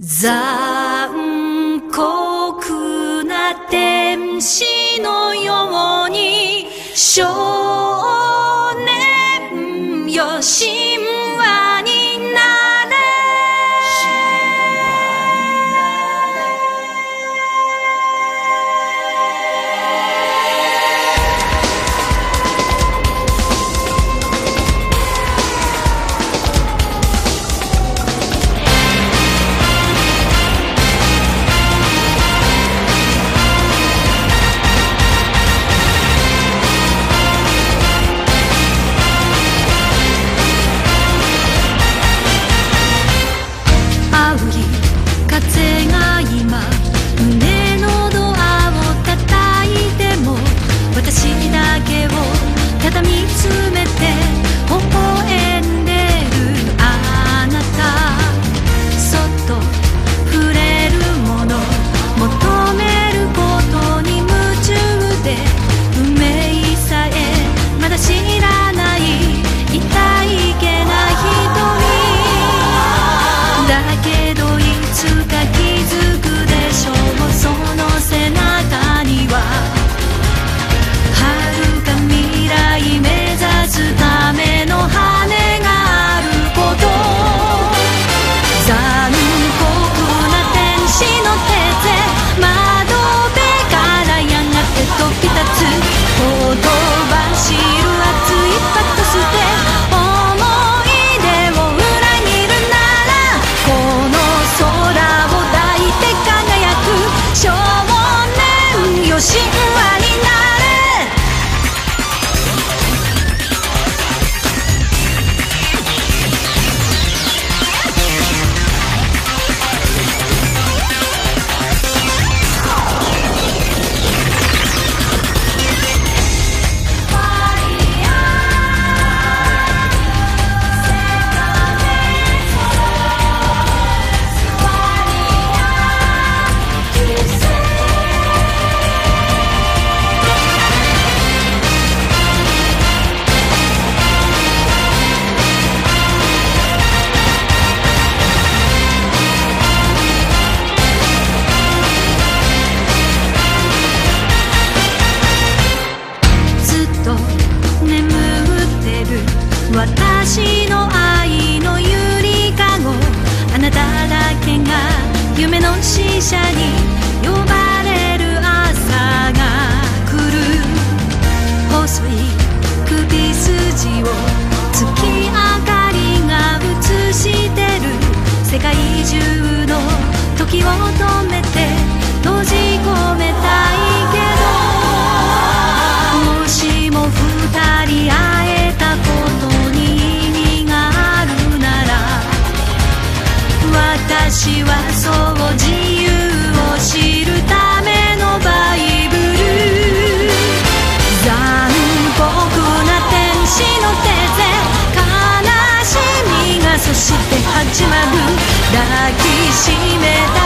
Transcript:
残酷な天使のように少年よし。使者に呼ばれる朝が来る細い首筋を月明かりが映してる世界中の時を止めて閉じ込めたいけどもしも二人会えたことに意味があるなら私はそう抱きしめた